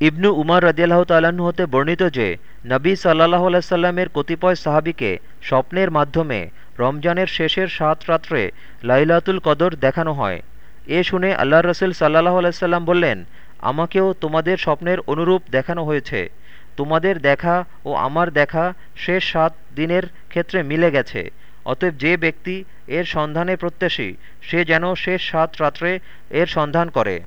ইবনু উমার রদিয়াল্লাহ তাল্লাহ্ন হতে বর্ণিত যে, নবী সাল্লাহ আলাইসাল্লামের কতিপয় সাহাবিকে স্বপ্নের মাধ্যমে রমজানের শেষের সাত রাত্রে লাইলাতুল কদর দেখানো হয়। এ শুনে আল্লাহ রসুল সাল্লাহ আলাইসাল্লাম বললেন, আমাকেও তোমাদের স্বপ্নের অনুরূপ দেখানো হয়েছে। তোমাদের দেখা ও আমার দেখা শেষ সাত দিনের ক্ষেত্রে মিলে গেছে। অতএব যে ব্যক্তি এর সন্ধানে প্রত্যাশী, সে যেন শেষ সাত রাত্রে এর সন্ধান করে।